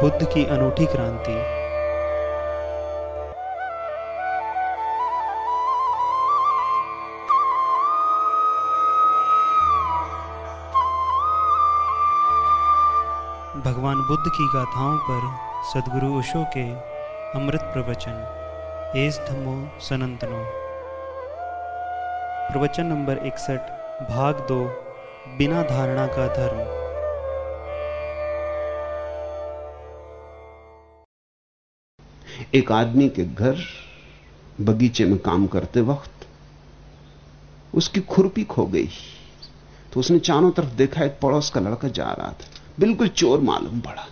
बुद्ध की अनूठी क्रांति। भगवान बुद्ध की गाथाओं पर सदगुरु ओशो के अमृत प्रवचन, एस धमो सनंतनो। प्रवचन नंबर इकसठ, भाग दो, बिना धारणा का धर्म। एक आदमी के घर बगीचे में काम करते वक्त उसकी खुरपी खो गई। तो उसने चारों तरफ़ देखा, एक पड़ोस का लड़का जा रहा था। बिल्कुल चोर मालूम पड़ा।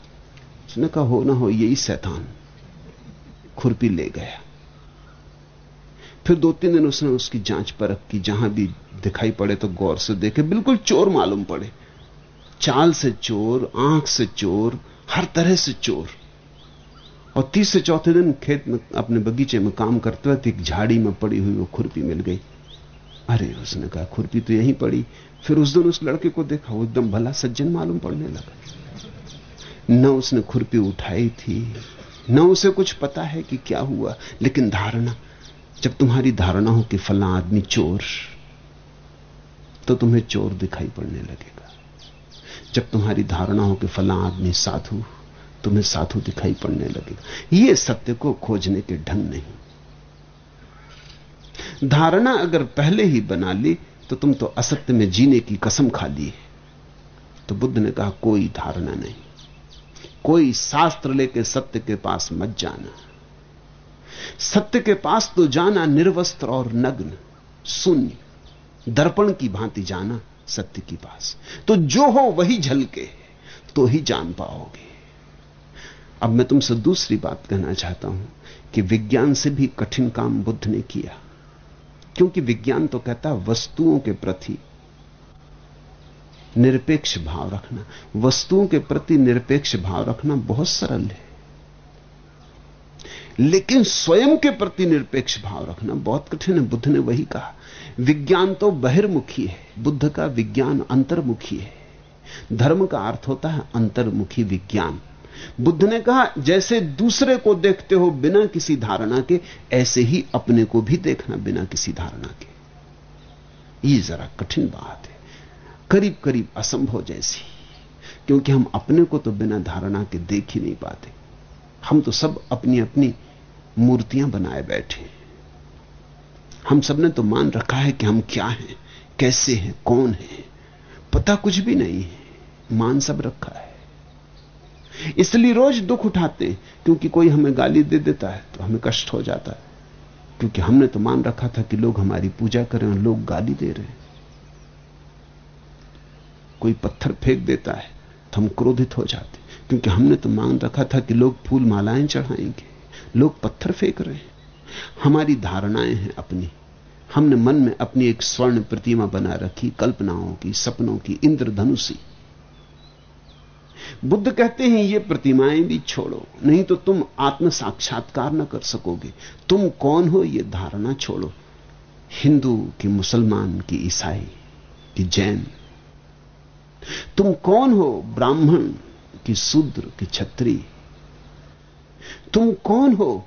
उसने कहा, हो ना हो, यही शैतान खुरपी ले गया। फिर दो तीन दिन उसने उसकी जाँच परख की। जहाँ भी दिखाई पड़े तो गौर से देखे। बिल्कुल चोर मालूम पड़े। चाल से चोर, आँख से चोर, हर तरह से चोर। और तीसरे चौथे दिन खेत में, अपने बगीचे में काम करते वक्त एक झाड़ी में पड़ी हुई वो खुरपी मिल गई। अरे, उसने कहा, खुरपी तो यहीं पड़ी। फिर उस दिन उस लड़के को देखा, वो एकदम भला सज्जन मालूम पड़ने लगा। न उसने खुरपी उठाई थी, न उसे कुछ पता है कि क्या हुआ, लेकिन धारणा, जब तुम्हारी धारणा हो कि फला आदमी चोर तो तुम्हें चोर दिखाई पड़ने लगेगा। जब तुम्हारी धारणा हो कि फला आदमी साधु तुम्हें साधु दिखाई पड़ने लगेगा। यह सत्य को खोजने के ढंग नहीं। धारणा अगर पहले ही बना ली तो तुम तो असत्य में जीने की कसम खा ली है। तो बुद्ध ने कहा, कोई धारणा नहीं। कोई शास्त्र लेके सत्य के पास मत जाना। सत्य के पास तो जाना निर्वस्त्र और नग्न, शून्य। दर्पण की भांति जाना सत्य के पास। तो जो हो वही झलके तो ही जान पाओगे। अब मैं तुमसे दूसरी बात कहना चाहता हूँ कि विज्ञान से भी कठिन काम बुद्ध ने किया। क्योंकि विज्ञान तो कहता है वस्तुओं के प्रति निरपेक्ष भाव रखना। वस्तुओं के प्रति निरपेक्ष भाव रखना बहुत सरल है। लेकिन स्वयं के प्रति निरपेक्ष भाव रखना बहुत कठिन है, बुद्ध ने वही कहा। विज्ञान तो बहिर्मुखी है, बुद्ध का विज्ञान अंतर्मुखी है। धर्म का अर्थ होता है अंतर्मुखी विज्ञान। बुद्ध ने कहा, जैसे दूसरे को देखते हो बिना किसी धारणा के, ऐसे ही अपने को भी देखना बिना किसी धारणा के। ये जरा कठिन बात है। करीब करीब असंभव जैसी। क्योंकि हम अपने को तो बिना धारणा के देख ही नहीं पाते। हम तो सब अपनी अपनी मूर्तियाँ बनाए बैठे हम सबने तो मान रखा है कि हम क्या हैं, कैसे हैं, कौन है। पता कुछ भी नहीं है। मान सब रखा है। इसलिए रोज दुख उठाते हैं, क्योंकि कोई हमें गाली दे देता है तो हमें कष्ट हो जाता है। क्योंकि हमने तो मान रखा था कि लोग हमारी पूजा करें और लोग गाली दे रहे हैं। कोई पत्थर फेंक देता है तो हम क्रोधित हो जाते क्योंकि हमने तो मान रखा था कि लोग फूल मालाएँ चढ़ाएँगे, लोग पत्थर फेंक रहे हैं। हमारी धारणाएँ हैं अपनी। हमने मन में अपनी एक स्वर्ण प्रतिमा बना रखी, कल्पनाओं की, सपनों की, इंद्रधनुषी। बुद्ध कहते हैं, ये प्रतिमाएँ भी छोड़ो, नहीं तो तुम आत्म साक्षात्कार न कर सकोगे। तुम कौन हो, ये धारणा छोड़ो। हिंदू की मुसलमान की ईसाई की जैन। तुम कौन हो, ब्राह्मण की शूद्र की छत्री तुम कौन हो,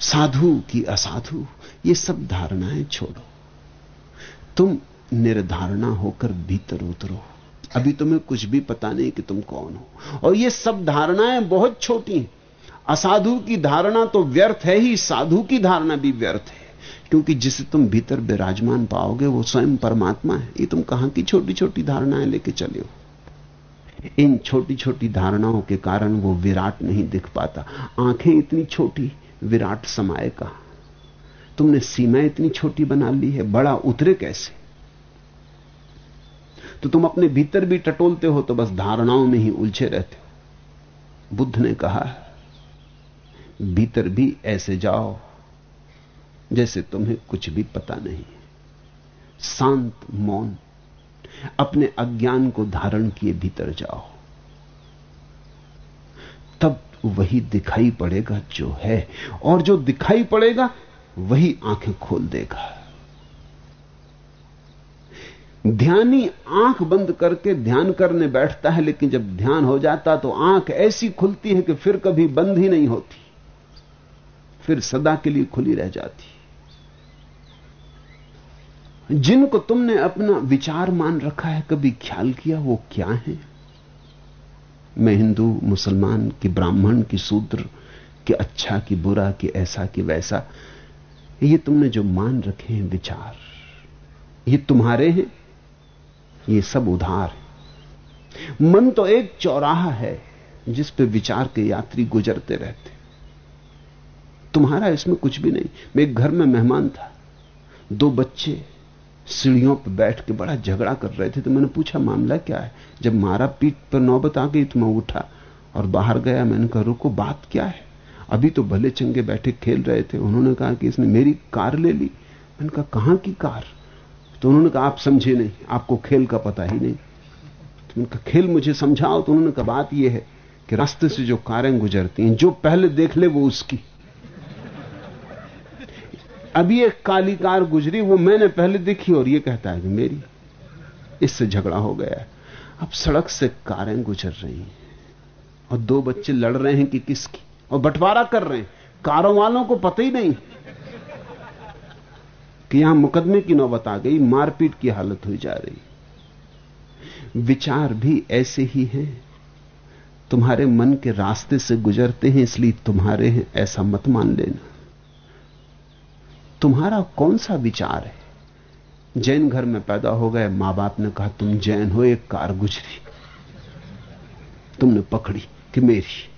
साधु की असाधु। ये सब धारणाएँ छोड़ो। तुम निर्धारणा होकर भीतर उतरो। अभी तुम्हें कुछ भी पता नहीं कि तुम कौन हो। और ये सब धारणाएँ बहुत छोटी हैं। असाधु की धारणा तो व्यर्थ है ही, साधु की धारणा भी व्यर्थ है। क्योंकि जिसे तुम भीतर विराजमान पाओगे, वो स्वयं परमात्मा है। ये तुम कहाँ की छोटी छोटी धारणाएँ लेके चले हो? इन छोटी छोटी धारणाओं के कारण वो विराट नहीं दिख पाता। आँखें इतनी छोटी, विराट समाये का तुमने सीमा इतनी छोटी बना ली है, बड़ा उतरे कैसे? तो तुम अपने भीतर भी टटोलते हो तो बस धारणाओं में ही उलझे रहते हो। बुद्ध ने कहा, भीतर भी ऐसे जाओ जैसे तुम्हें कुछ भी पता नहीं शांत मौन, अपने अज्ञान को धारण किए भीतर जाओ। तब वही दिखाई पड़ेगा जो है, और जो दिखाई पड़ेगा, वही आँखें खोल देगा। ध्यानी आँख बंद करके ध्यान करने बैठता है, लेकिन जब ध्यान हो जाता तो आँख ऐसी खुलती है कि फिर कभी बंद ही नहीं होती। फिर सदा के लिए खुली रह जाती। जिनको तुमने अपना विचार मान रखा है, कभी ख्याल किया वो क्या है? मैं हिंदू, मुसलमान कि, ब्राह्मण की, शूद्र कि अच्छा कि, बुरा कि, ऐसा कि, वैसा, ये तुमने जो मान रखे हैं विचार, ये तुम्हारे हैं? ये सब उधार है। मन तो एक चौराहा है जिस पे विचार के यात्री गुजरते रहते। तुम्हारा इसमें कुछ भी नहीं। मैं एक घर में मेहमान था। दो बच्चे सीढ़ियों पर बैठ के बड़ा झगड़ा कर रहे थे तो मैंने पूछा, मामला क्या है? जब मारा पीठ पर नौबत आ गई तो मैं उठा और बाहर गया। मैंने कहा, रुको, बात क्या है? अभी तो भले चंगे बैठे खेल रहे थे। उन्होंने कहा कि इसने मेरी कार ले ली। मैंने कहा, कहाँ की कार? तो उन्होंने कहा, आप समझे नहीं, आपको खेल का पता ही नहीं। तो उनका खेल मुझे समझाओ। तो उन्होंने कहा, बात यह है कि रास्ते से जो कारें गुजरती हैं, जो पहले देख ले वो उसकी। अभी एक काली कार गुजरी, वो मैंने पहले देखी और ये कहता है कि मेरी, इससे झगड़ा हो गया अब सड़क से कारें गुजर रही हैं और दो बच्चे लड़ रहे हैं कि किसकी? और बंटवारा कर रहे हैं। कारों वालों को पता ही नहीं। कि यहाँ मुकदमे की नौबत आ गई, मारपीट की हालत हुई जा रही। विचार भी ऐसे ही हैं। तुम्हारे मन के रास्ते से गुजरते हैं, इसलिए तुम्हारे हैं, ऐसा मत मान लेना। तुम्हारा कौन सा विचार है? जैन घर में पैदा हो गए माँ बाप ने कहा, तुम जैन हो, एक कार गुजरी। तुमने पकड़ी कि मेरी।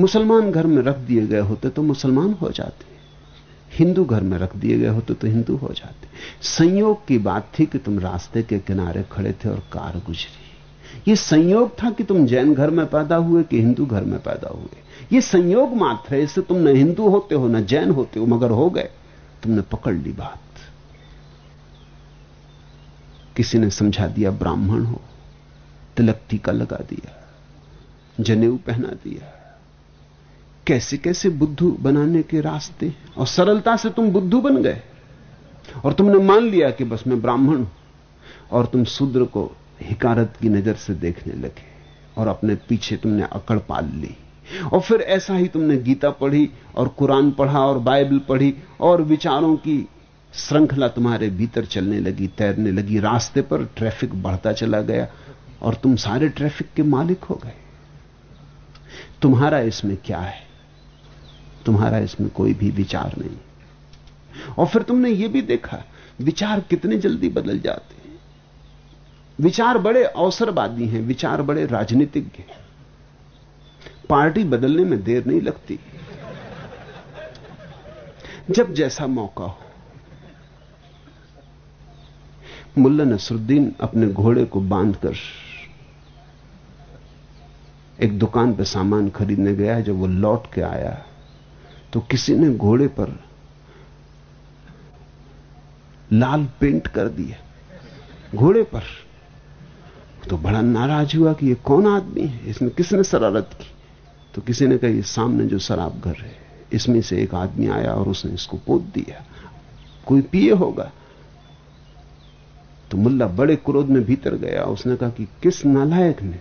मुसलमान घर में रख दिए गए होते तो मुसलमान हो जाते। हिंदू घर में रख दिए गए होते तो हिंदू हो जाते। संयोग की बात थी कि तुम रास्ते के किनारे खड़े थे और कार गुजरी। यह संयोग था कि तुम जैन घर में पैदा हुए कि हिंदू घर में पैदा हुए। यह संयोग मात्र है, इससे तुम न हिंदू होते हो, न जैन होते हो, मगर हो गए। तुमने पकड़ ली बात। किसी ने समझा दिया, ब्राह्मण हो। तिलक टीका लगा दिया। जनेऊ पहना दिया। कैसे कैसे बुद्धू बनाने के रास्ते और सरलता से तुम बुद्धू बन गए। और तुमने मान लिया कि बस मैं ब्राह्मण हूँ, और तुम शूद्र को हिकारत की नज़र से देखने लगे, और अपने पीछे तुमने अकड़ पाल ली। और फिर ऐसा ही तुमने गीता पढ़ी, और कुरान पढ़ा, और बाइबल पढ़ी, और विचारों की श्रृंखला तुम्हारे भीतर चलने लगी, तैरने लगी, रास्ते पर ट्रैफ़िक बढ़ता चला गया, और तुम सारे ट्रैफ़िक के मालिक हो गए। तुम्हारा इसमें क्या है? तुम्हारा इसमें कोई भी विचार नहीं। और फिर तुमने यह भी देखा, विचार कितने जल्दी बदल जाते हैं। विचार बड़े अवसरवादी हैं, विचार बड़े राजनीतिज्ञ हैं। पार्टी बदलने में देर नहीं लगती। जब जैसा मौका हो। मुल्ला नसरुद्दीन अपने घोड़े को बांधकर एक दुकान पर सामान खरीदने गया जब वो लौट के आया। तो किसी ने घोड़े पर लाल पेंट कर दिया घोड़े पर। तो बड़ा नाराज़ हुआ कि ये कौन आदमी है? इसमें किसने शरारत की? तो किसी ने कहा सामने जो शराब घर है, इसमें से एक आदमी आया और उसने इसको पोत दिया। कोई पिए होगा? तो मुल्ला बड़े क्रोध में भीतर गया। उसने कहा कि किस नालायक ने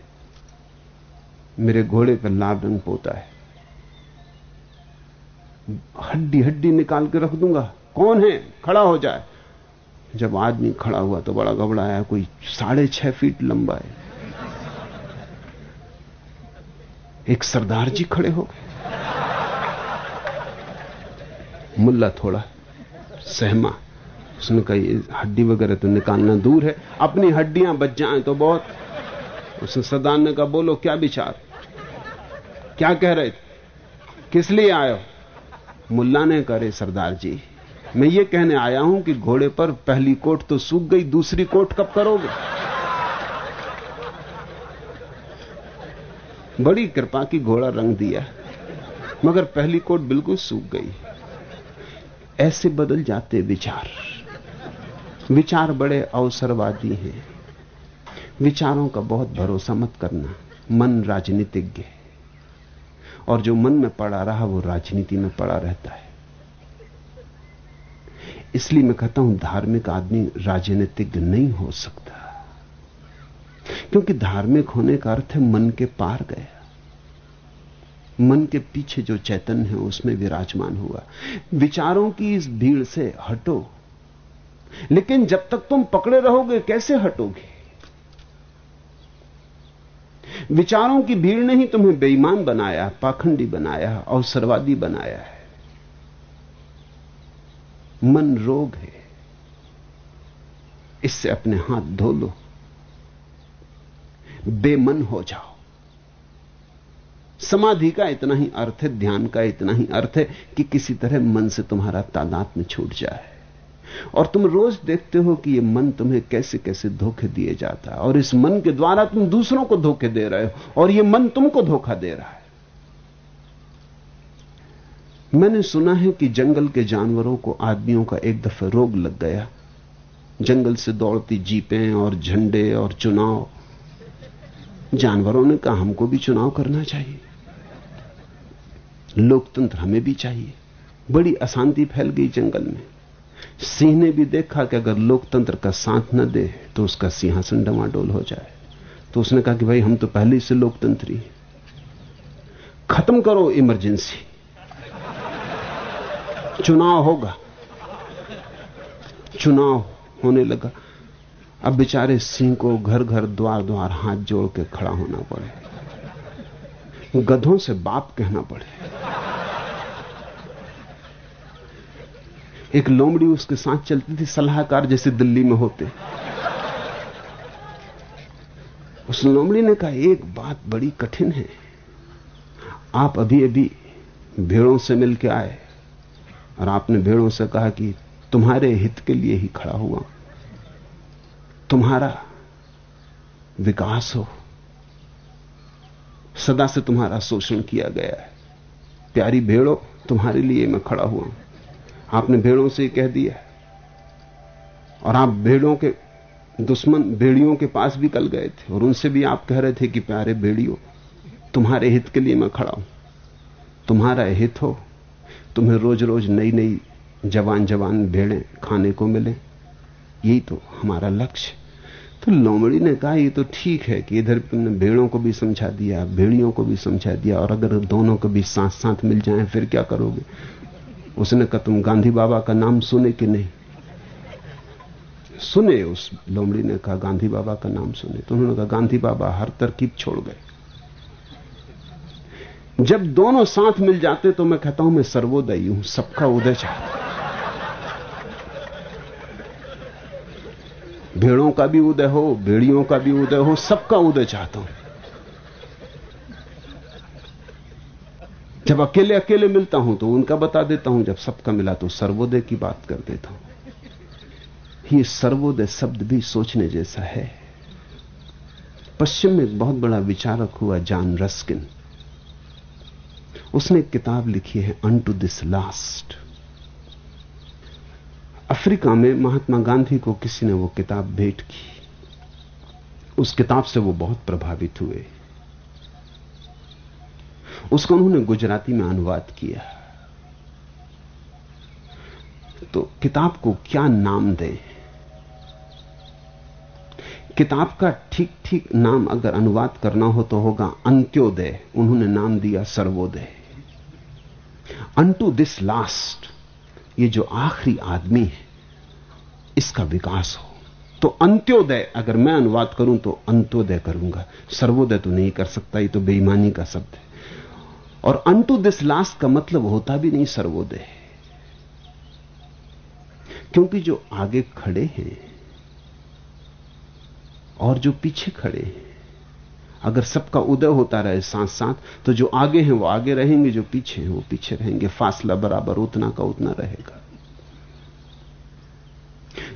मेरे घोड़े पर लाल रंग पोता है? हड्डी हड्डी निकाल के रख दूँगा। कौन है? खड़ा हो जाए। जब आदमी खड़ा हुआ तो बड़ा घबराया, कोई साढ़े छह फीट लंबा है। एक सरदार जी खड़े हो गए। मुल्ला थोड़ा सहमा। उसने कहा हड्डी वगैरह तो निकालना दूर है। अपनी हड्डियाँ बच जाएँ तो बहुत। उसने सरदार ने कहा, बोलो, क्या विचार? क्या कह रहे थे? किस लिए आयो मुल्ला ने करे सरदार जी, मैं ये कहने आया हूँ कि घोड़े पर पहली कोट तो सूख गई, दूसरी कोट कब करोगे? बड़ी कृपा की घोड़ा रंग दिया, मगर पहली कोट बिल्कुल सूख गई। ऐसे बदल जाते विचार। विचार बड़े अवसरवादी हैं। विचारों का बहुत भरोसा मत करना, मन राजनीतिज्ञ है। और जो मन में पड़ा रहा, वो राजनीति में पड़ा रहता है। इसलिए मैं कहता हूँ, धार्मिक आदमी राजनीतिज्ञ नहीं हो सकता। क्योंकि धार्मिक होने का अर्थ है मन के पार गया। मन के पीछे जो चैतन्य है, उसमें विराजमान हुआ। विचारों की इस भीड़ से हटो। लेकिन जब तक तुम पकड़े रहोगे, कैसे हटोगे? विचारों की भीड़ ने ही तुम्हें बेईमान बनाया, पाखंडी बनाया अवसरवादी बनाया है। मन रोग है। इससे अपने हाथ धो लो। बेमन हो जाओ। समाधि का इतना ही अर्थ है, ध्यान का इतना ही अर्थ है कि किसी तरह मन से तुम्हारा तादाद में छूट जाए। और तुम रोज देखते हो कि यह मन तुम्हें कैसे कैसे धोखे दिए जाता है। और इस मन के द्वारा तुम दूसरों को धोखे दे रहे हो, और यह मन तुमको धोखा दे रहा है। मैंने सुना है कि जंगल के जानवरों को आदमियों का एक दफे रोग लग गया। जंगल से दौड़ती जीपें और झंडे और चुनाव। जानवरों ने कहा, हमको भी चुनाव करना चाहिए। लोकतंत्र हमें भी चाहिए। बड़ी अशांति फैल गई जंगल में। सिंह ने भी देखा कि अगर लोकतंत्र का साथ न दे तो उसका सिंहासन डमाडोल हो जाए। तो उसने कहा कि भाई, हम तो पहले से लोकतंत्री खत्म करो इमरजेंसी। चुनाव होगा। चुनाव होने लगा। अब बेचारे सिंह को घर घर द्वार द्वार हाथ जोड़ के खड़ा होना पड़े। गधों से बाप कहना पड़े। एक लोमड़ी उसके साथ चलती थी, सलाहकार जैसे दिल्ली में होते। उस लोमड़ी ने कहा, एक बात बड़ी कठिन है। आप अभी अभी भेड़ों से मिलकर आए और आपने भेड़ों से कहा कि तुम्हारे हित के लिए ही खड़ा हुआ। तुम्हारा विकास हो। सदा से तुम्हारा शोषण किया गया है। प्यारी भेड़ो, तुम्हारे लिए मैं खड़ा हुआ हूँ। आपने भेड़ों से कह दिया और आप भेड़ों के, दुश्मन भेड़ियों के पास भी कल गए थे, और उनसे भी आप कह रहे थे कि, प्यारे भेड़ियों, तुम्हारे हित के लिए मैं खड़ा हूँ। तुम्हारा हित हो, तुम्हें रोज रोज नई नई जवान जवान भेड़ें खाने को मिले। यही तो हमारा लक्ष्य तो लोमड़ी ने कहा, ये तो ठीक है कि इधर तुमने भेड़ों को भी समझा दिया, भेड़ियों को भी समझा दिया, और अगर दोनों को भी साथ साथ मिल जाएँ, फिर क्या करोगे? उसने कहा, तुम गांधी बाबा का नाम सुने कि नहीं? सुने, उस लोमड़ी ने कहा, गांधी बाबा का नाम सुने। तो उन्होंने कहा, गांधी बाबा हर तरकीब छोड़ गए। जब दोनों साथ मिल जाते तो मैं कहता हूँ, मैं सर्वोदयी हूँ, सबका उदय चाहता भेड़ों का भी उदय हो, भेड़ियों का भी उदय हो, सबका उदय चाहता हूँ। जब अकेले अकेले मिलता हूँ तो उनका बता देता हूँ, जब सबका मिला तो सर्वोदय की बात कर देता हूँ। ये सर्वोदय शब्द भी सोचने जैसा है। पश्चिम में एक बहुत बड़ा विचारक हुआ, जॉन रस्किन। उसने एक किताब लिखी है unto this last Africa में महात्मा गांधी को किसी ने वो किताब भेंट की। उस किताब से वो बहुत प्रभावित हुए। उसका उन्होंने गुजराती में अनुवाद किया। तो किताब को क्या नाम दें? किताब का ठीक ठीक नाम अगर अनुवाद करना हो तो होगा अंत्योदय। उन्होंने नाम दिया सर्वोदय। अनटू दिस लास्ट, ये जो आखिरी आदमी है, इसका विकास हो। तो अंत्योदय, अगर मैं अनुवाद करूँ तो अंत्योदय करूँगा। सर्वोदय तो नहीं कर सकता, ये तो बेईमानी का शब्द है। और अंटू दिस लास्ट का मतलब होता भी नहीं सर्वोदय क्योंकि जो आगे खड़े हैं और जो पीछे खड़े हैं, अगर सबका उदय होता रहे साथ साथ तो जो आगे हैं वो आगे रहेंगे, जो पीछे हैं वो पीछे रहेंगे। फासला बराबर उतना का उतना रहेगा।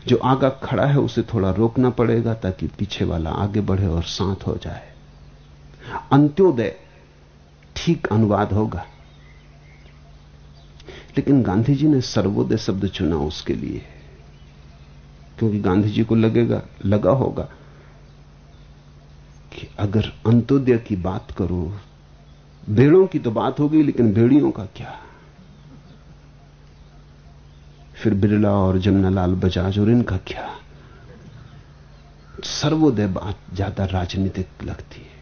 जो आगा खड़ा है, उसे थोड़ा रोकना पड़ेगा ताकि पीछे वाला आगे बढ़े और साथ हो जाए। अंत्योदय ठीक अनुवाद होगा। लेकिन गांधी जी ने सर्वोदय शब्द चुना उसके लिए। क्योंकि गांधी जी को लगेगा, लगा होगा कि अगर अंत्योदय की बात करो, भेड़ों की तो बात होगी, लेकिन भेड़ियों का क्या? फिर बिरला और जमनालाल बजाज और इनका क्या? सर्वोदय बात ज़्यादा राजनीतिक लगती है।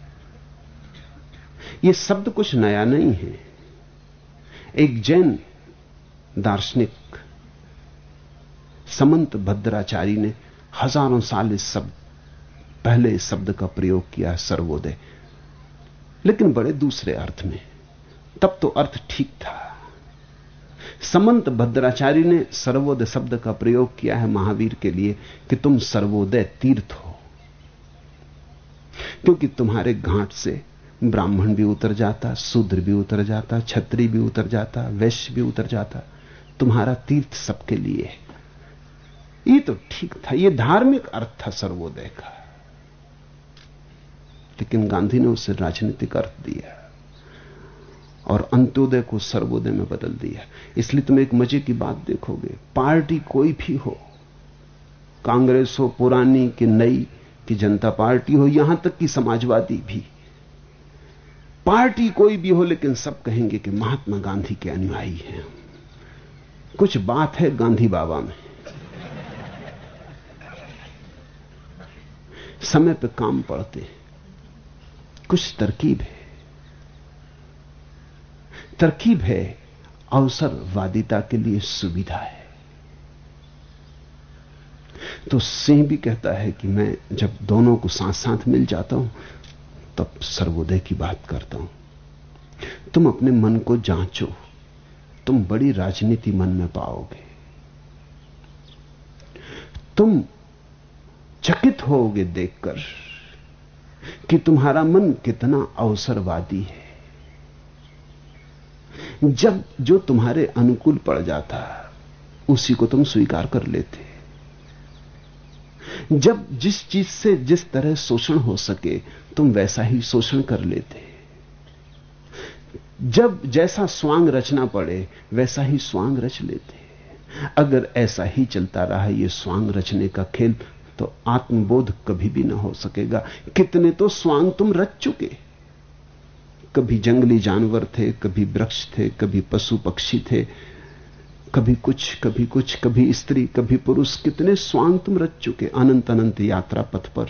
यह शब्द कुछ नया नहीं है। एक जैन दार्शनिक, समंत भद्राचारी ने हज़ारों साल इस शब्द, पहले इस शब्द का प्रयोग किया सर्वोदय। लेकिन बड़े दूसरे अर्थ में, तब तो अर्थ ठीक था। समंत भद्राचार्य ने सर्वोदय शब्द का प्रयोग किया है महावीर के लिए कि तुम सर्वोदय तीर्थ हो, क्योंकि तुम्हारे घाट से ब्राह्मण भी उतर जाता, शूद्र भी उतर जाता छत्री भी उतर जाता, वैश्य भी उतर जाता। तुम्हारा तीर्थ सबके लिए है। ये तो ठीक था, ये धार्मिक अर्थ था सर्वोदय का। लेकिन गांधी ने उसे राजनीतिक अर्थ दिया और अंत्योदय को सर्वोदय में बदल दिया। इसलिए तुम एक मज़े की बात देखोगे, पार्टी कोई भी हो, कांग्रेस हो, पुरानी कि नई कि जनता पार्टी हो, यहाँ तक कि समाजवादी भी। पार्टी कोई भी हो, लेकिन सब कहेंगे कि महात्मा गांधी के अनुयायी हैं। कुछ बात है गांधी बाबा में। समय पे काम पड़ते कुछ तरकीब है। तरकीब है, अवसरवादिता के लिए सुविधा है। तो सिंह भी कहता है कि मैं जब दोनों को साथ साथ मिल जाता हूँ तब सर्वोदय की बात करता हूँ। तुम अपने मन को जांचो, तुम बड़ी राजनीति मन में पाओगे। तुम चकित होगे देखकर कि तुम्हारा मन कितना अवसरवादी है। जब जो तुम्हारे अनुकूल पड़ जाता, उसी को तुम स्वीकार कर लेते। जब जिस चीज़ से जिस तरह शोषण हो सके, तुम वैसा ही शोषण कर लेते। जब जैसा स्वांग रचना पड़े, वैसा ही स्वांग रच लेते। अगर ऐसा ही चलता रहा यह स्वांग रचने का खेल तो आत्मबोध कभी भी ना हो सकेगा। कितने तो स्वांग तुम रच चुके। कभी जंगली जानवर थे, कभी वृक्ष थे, कभी पशु पक्षी थे कभी कुछ कभी कुछ, कभी स्त्री, कभी पुरुष, कितने स्वांग तुम रच चुके अनंत अनंत यात्रा पथ पर।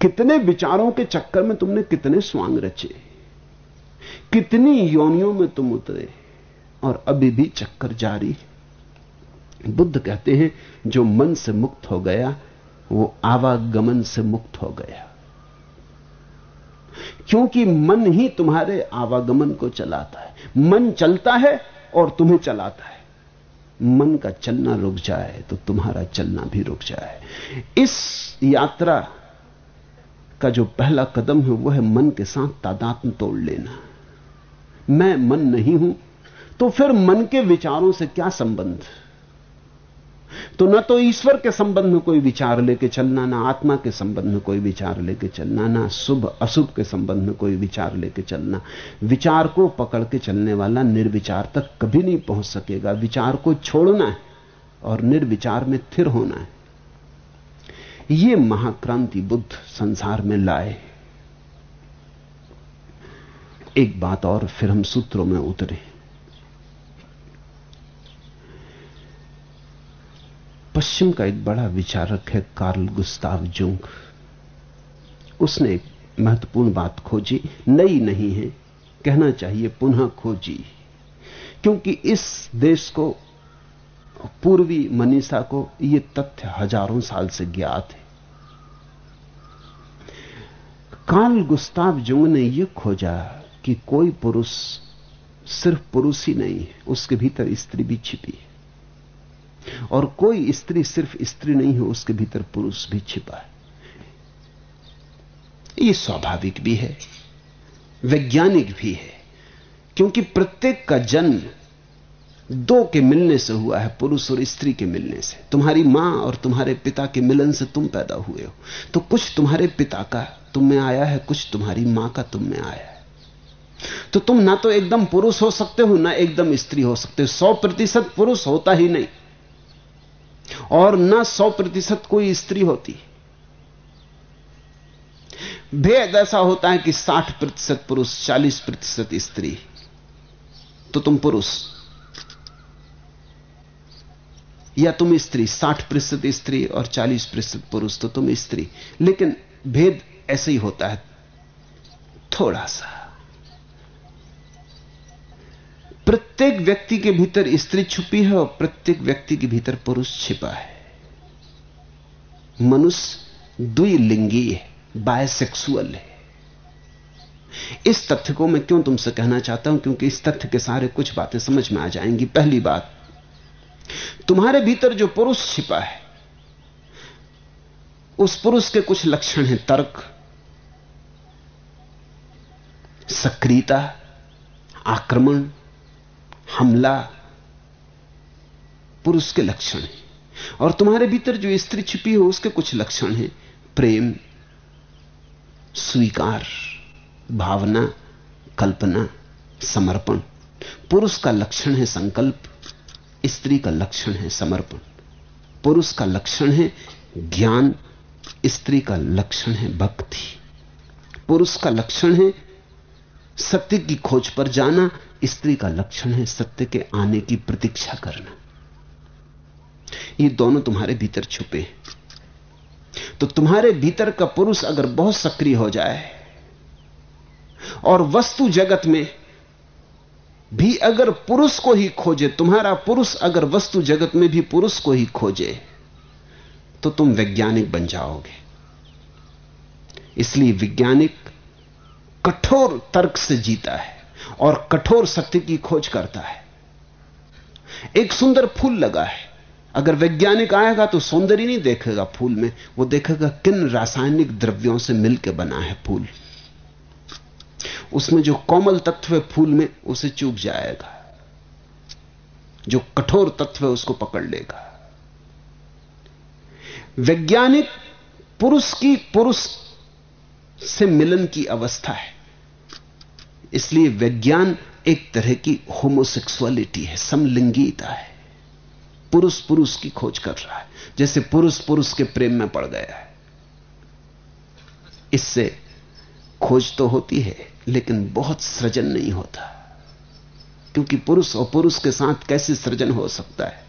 कितने विचारों के चक्कर में तुमने कितने स्वांग रचे। कितनी योनियों में तुम उतरे, और अभी भी चक्कर जारी। बुद्ध कहते हैं, जो मन से मुक्त हो गया, वो आवागमन से मुक्त हो गया। क्योंकि मन ही तुम्हारे आवागमन को चलाता है। मन चलता है और तुम्हें चलाता है। मन का चलना रुक जाए तो तुम्हारा चलना भी रुक जाए। इस यात्रा का जो पहला कदम है वह है मन के साथ तादात्म तोड़ लेना। मैं मन नहीं हूँ तो फिर मन के विचारों से क्या संबंध? तो न तो ईश्वर के संबंध में कोई विचार लेके चलना, ना आत्मा के संबंध में कोई विचार लेके चलना, ना शुभ, अशुभ के संबंध में कोई विचार लेके चलना। विचार को पकड़ के चलने वाला निर्विचार तक कभी नहीं पहुँच सकेगा। विचार को छोड़ना है और निर्विचार में थिर होना है। ये महाक्रांति बुद्ध संसार में लाए। एक बात और फिर हम सूत्रों में उतरे। पश्चिम का एक बड़ा विचारक है, कार्ल गुस्ताव जुंग। उसने एक महत्वपूर्ण बात खोजी, नई नहीं है, कहना चाहिए पुनः खोजी। क्योंकि इस देश को, पूर्वी मनीषा को यह तथ्य हज़ारों साल से ज्ञात है। कार्ल गुस्ताव जुंग ने यह खोजा कि कोई पुरुष सिर्फ़ पुरुष ही नहीं है, उसके भीतर स्त्री भी छिपी है। और कोई स्त्री सिर्फ़ स्त्री नहीं है, उसके भीतर पुरुष भी छिपा है। यह स्वाभाविक भी है, वैज्ञानिक भी है, क्योंकि प्रत्येक का जन्म दो के मिलने से हुआ है, पुरुष और स्त्री के मिलने से। तुम्हारी माँ और तुम्हारे पिता के मिलन से तुम पैदा हुए हो। तो कुछ तुम्हारे पिता का तुम में आया है, कुछ तुम्हारी माँ का तुम में आया है। तो तुम ना तो एकदम पुरुष हो सकते हो, ना एकदम स्त्री हो सकते हो। सौ प्रतिशत पुरुष होता ही नहीं। और ना सौ प्रतिशत कोई स्त्री होती। भेद ऐसा होता है कि साठ प्रतिशत पुरुष, चालीस प्रतिशत स्त्री। तो तुम पुरुष। या तुम स्त्री 60 प्रतिशत स्त्री और 40 प्रतिशत पुरुष तो तुम स्त्री। लेकिन भेद ऐसे ही होता है, थोड़ा सा। प्रत्येक व्यक्ति के भीतर स्त्री छुपी है और प्रत्येक व्यक्ति के भीतर पुरुष छिपा है। मनुष्य द्विलिंगी है बायसेक्सुअल है। इस तथ्य को मैं क्यों तुमसे कहना चाहता हूँ? क्योंकि इस तथ्य के सारे कुछ बातें समझ में आ जाएँगी। पहली बात, तुम्हारे भीतर जो पुरुष छिपा है, उस पुरुष के कुछ लक्षण हैं। तर्क, सक्रियता, आक्रमण हमला पुरुष के लक्षण हैं। और तुम्हारे भीतर जो स्त्री छिपी हो, उसके कुछ लक्षण हैं। प्रेम, स्वीकार, भावना, कल्पना, समर्पण। पुरुष का लक्षण है संकल्प, स्त्री का लक्षण है समर्पण। पुरुष का लक्षण है ज्ञान, स्त्री का लक्षण है भक्ति। पुरुष का लक्षण है सत्य की खोज पर जाना स्त्री का लक्षण है, सत्य के आने की प्रतीक्षा करना। ये दोनों तुम्हारे भीतर छुपे हैं। तो तुम्हारे भीतर का पुरुष अगर बहुत सक्रिय हो जाए और वस्तु जगत में भी अगर पुरुष को ही खोजे, तुम्हारा पुरुष अगर वस्तु जगत में भी पुरुष को ही खोजे तो तुम वैज्ञानिक बन जाओगे। इसलिए वैज्ञानिक कठोर तर्क से जीता है और कठोर सत्य की खोज करता है। एक सुंदर फूल लगा है। अगर वैज्ञानिक आएगा तो सौंदर्य नहीं देखेगा फूल में, वो देखेगा किन रासायनिक द्रव्यों से मिलकर बना है फूल। उसमें जो कोमल तत्व है फूल में, उसे चूक जाएगा। जो कठोर तत्व है, उसको पकड़ लेगा। वैज्ञानिक पुरुष की पुरुष से मिलन की अवस्था है। इसलिए विज्ञान एक तरह की होमोसेक्सुअलिटी है, समलिंगीता है। पुरुष पुरुष की खोज कर रहा है, जैसे पुरुष पुरुष के प्रेम में पड़ गया है। इससे खोज तो होती है, लेकिन बहुत सृजन नहीं होता। क्योंकि पुरुष और पुरुष के साथ कैसे सृजन हो सकता है?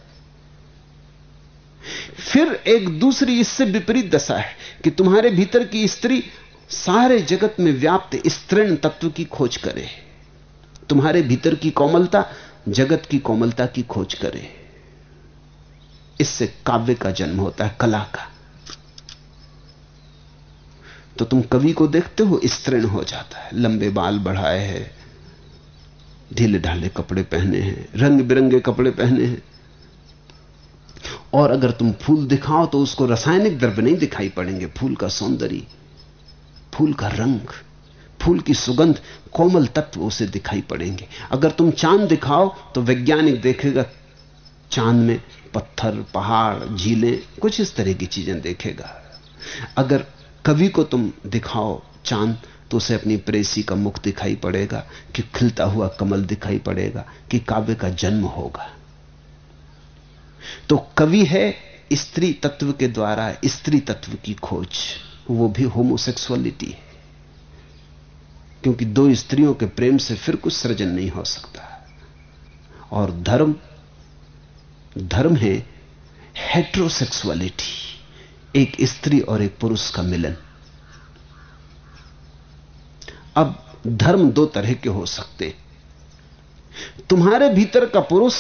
फिर एक दूसरी इससे विपरीत दशा है कि तुम्हारे भीतर की स्त्री सारे जगत में व्याप्त स्त्रीण तत्व की खोज करे। तुम्हारे भीतर की कोमलता, जगत की कोमलता की खोज करे। इससे काव्य का जन्म होता है, कला का। तो तुम कवि को देखते हो स्त्रीण हो जाता है। लंबे बाल बढ़ाए हैं, ढीले ढाले कपड़े पहने हैं, रंग बिरंगे कपड़े पहने हैं। और अगर तुम फूल दिखाओ तो उसको रासायनिक द्रव्य नहीं दिखाई पड़ेंगे, फूल का सौंदर्य। फूल का रंग, फूल की सुगंध कोमल तत्व उसे दिखाई पड़ेंगे। अगर तुम चाँद दिखाओ तो वैज्ञानिक देखेगा, चाँद में पत्थर, पहाड़, झीलें, कुछ इस तरह की चीज़ें देखेगा। अगर कवि को तुम दिखाओ चाँद तो उसे अपनी प्रेसी का मुख दिखाई पड़ेगा, कि खिलता हुआ कमल दिखाई पड़ेगा, कि काव्य का जन्म होगा। तो कवि है स्त्री तत्व के द्वारा, स्त्री तत्व की खोज। वो भी होमोसेक्सुअलिटी है। क्योंकि दो स्त्रियों के प्रेम से फिर कुछ सृजन नहीं हो सकता। और धर्म धर्म है हेट्रोसेक्सुअलिटी एक स्त्री और एक पुरुष का मिलन। अब धर्म दो तरह के हो सकते। तुम्हारे भीतर का पुरुष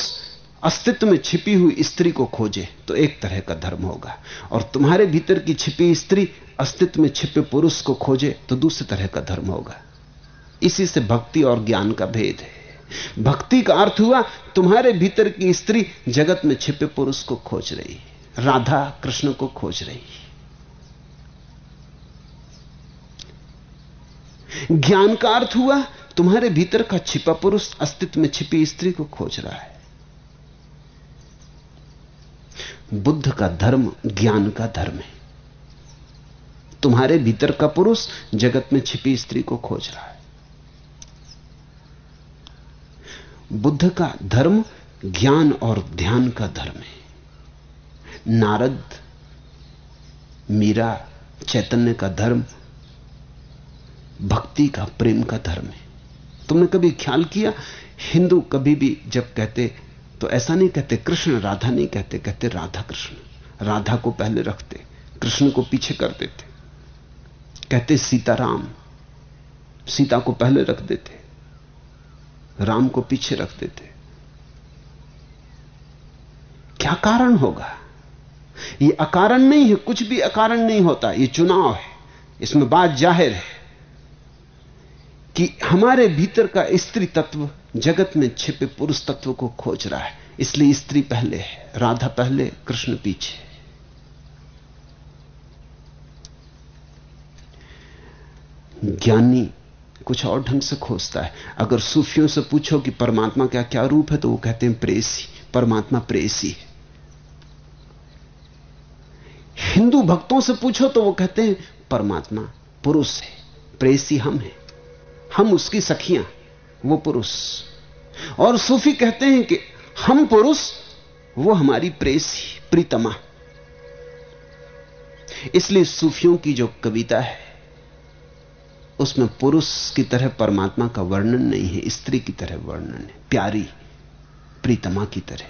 अस्तित्व में छिपी हुई स्त्री को खोजे तो एक तरह का धर्म होगा। और तुम्हारे भीतर की छिपी स्त्री अस्तित्व में छिपे पुरुष को खोजे तो दूसरे तरह का धर्म होगा। इसी से भक्ति और ज्ञान का भेद है। भक्ति का अर्थ हुआ, तुम्हारे भीतर की स्त्री जगत में छिपे पुरुष को खोज रही, राधा कृष्ण को खोज रही। ज्ञान का अर्थ हुआ, तुम्हारे भीतर का छिपा पुरुष अस्तित्व में छिपी स्त्री को खोज रहा है। बुद्ध का धर्म, ज्ञान का धर्म है। तुम्हारे भीतर का पुरुष जगत में छिपी स्त्री को खोज रहा है। बुद्ध का धर्म, ज्ञान और ध्यान का धर्म है। नारद, मीरा, चैतन्य का धर्म, भक्ति का, प्रेम का धर्म है। तुमने कभी ख्याल किया? हिंदू कभी भी जब कहते तो ऐसा नहीं कहते कृष्ण, राधा नहीं कहते कहते राधा कृष्ण। राधा को पहले रखते, कृष्ण को पीछे कर देते। कहते सीताराम, सीता को पहले रख देते, राम को पीछे रख देते। क्या कारण होगा? ये अकारण नहीं है, कुछ भी अकारण नहीं होता, ये चुनाव है। इसमें बात ज़ाहिर है कि हमारे भीतर का स्त्री तत्व जगत में छिपे पुरुष तत्व को खोज रहा है। इसलिए स्त्री पहले है, राधा पहले, कृष्ण पीछे। ज्ञानी कुछ और ढंग से खोजता है। अगर सूफियों से पूछो कि परमात्मा का क्या रूप है तो वो कहते हैं प्रेसी। परमात्मा प्रेसी है। हिंदू भक्तों से पूछो तो वो कहते हैं, परमात्मा पुरुष है, प्रेसी हम हैं। हम उसकी सखियाँ वो पुरुष। और सूफी कहते हैं कि हम पुरुष, वो हमारी प्रेसी, प्रीतमा। इसलिए सूफियों की जो कविता है, उसमें पुरुष की तरह परमात्मा का वर्णन नहीं है, स्त्री की तरह वर्णन है, प्यारी प्रीतमा की तरह।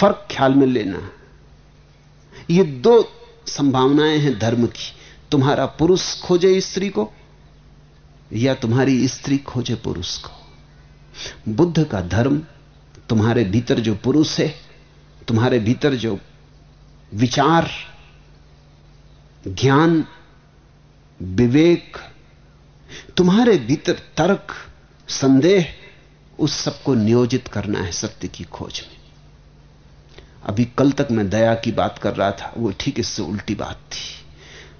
फ़र्क ख्याल में लेना, ये दो संभावनाएँ हैं धर्म की। तुम्हारा पुरुष खोजे स्त्री को या तुम्हारी स्त्री खोजे पुरुष को। बुद्ध का धर्म तुम्हारे भीतर जो पुरुष है, तुम्हारे भीतर जो विचार, ज्ञान, विवेक, तुम्हारे भीतर तर्क, संदेह, उस सबको नियोजित करना है सत्य की खोज में। अभी कल तक मैं दया की बात कर रहा था, वो ठीक इससे उल्टी बात थी।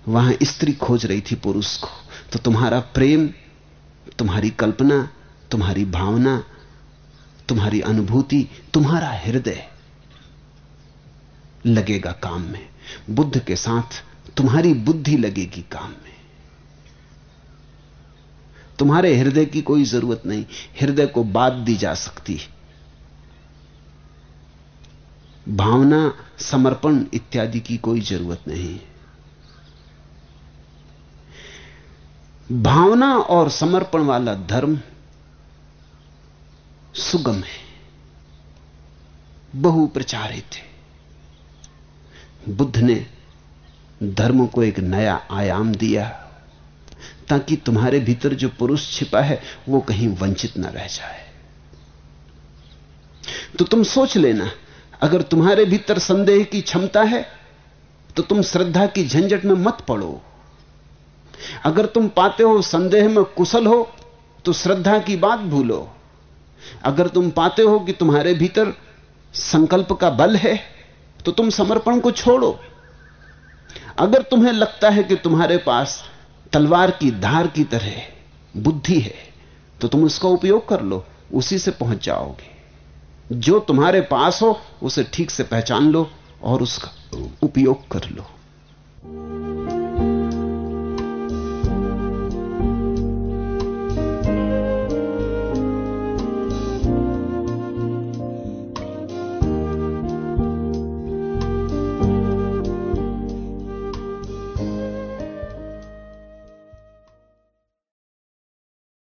वहाँ स्त्री खोज रही थी पुरुष को। तो तुम्हारा प्रेम, तुम्हारी कल्पना, तुम्हारी भावना, तुम्हारी अनुभूति, तुम्हारा हृदय लगेगा काम में। बुद्ध के साथ तुम्हारी बुद्धि लगेगी काम में। तुम्हारे हृदय की कोई ज़रूरत नहीं, हृदय को बात दी जा सकती है। भावना, समर्पण इत्यादि की कोई ज़रूरत नहीं। भावना और समर्पण वाला धर्म सुगम है। बहु प्रचारित है। बुद्ध ने धर्म को एक नया आयाम दिया ताकि तुम्हारे भीतर जो पुरुष छिपा है, वो कहीं वंचित ना रह जाए। तो तुम सोच लेना, अगर तुम्हारे भीतर संदेह की क्षमता है तो तुम श्रद्धा की झंझट में मत पड़ो। अगर तुम पाते हो संदेह में कुशल हो तो श्रद्धा की बात भूलो। अगर तुम पाते हो कि तुम्हारे भीतर संकल्प का बल है तो तुम समर्पण को छोड़ो। अगर तुम्हें लगता है कि तुम्हारे पास तलवार की धार की तरह बुद्धि है तो तुम उसका उपयोग कर लो, उसी से पहुँच जाओगे। जो तुम्हारे पास हो, उसे ठीक से पहचान लो और उसका उपयोग कर लो।